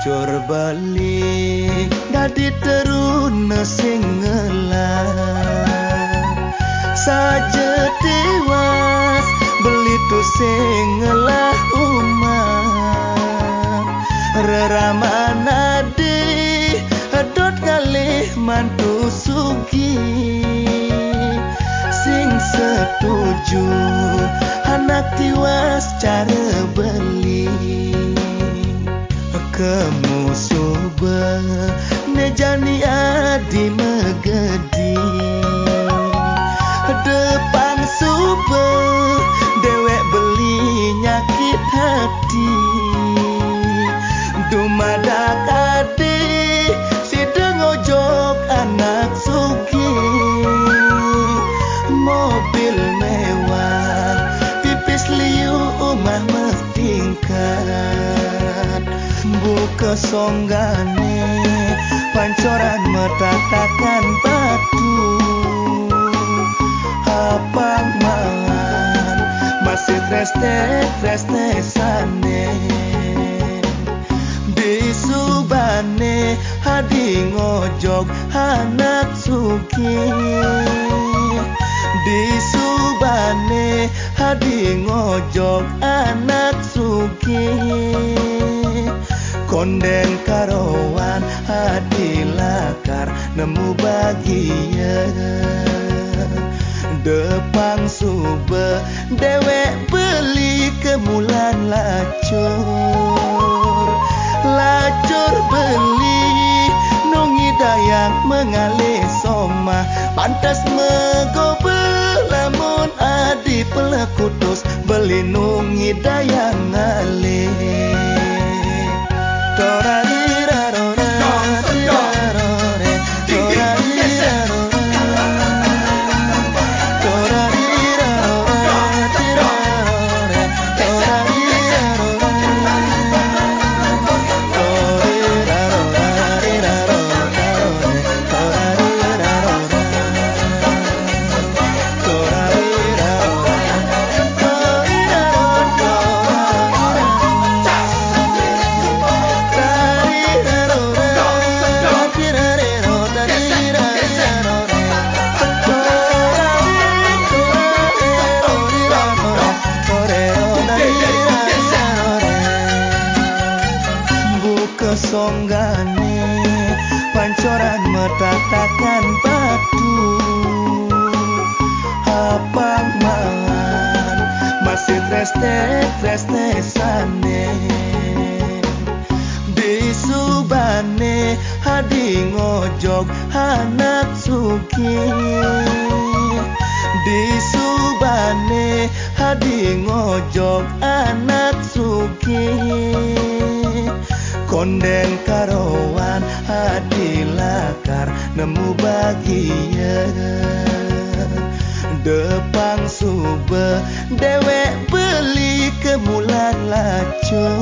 lacur bali dadi terun sing ngelah saja tewas beli tu sing ngelah umat reramana di hedot kali mantu sugi sing setuju anak tiwas cara beli kemusuh be. Nejani adi megedi songgane pancoran metatakan batu. Apa malam? Masih restek restek aku tatakan padu apa malam? Masih treste treste sane bisu bane hadi ngojok anak suki. Nemu bahagia depang sube dewek beli kemulan lacur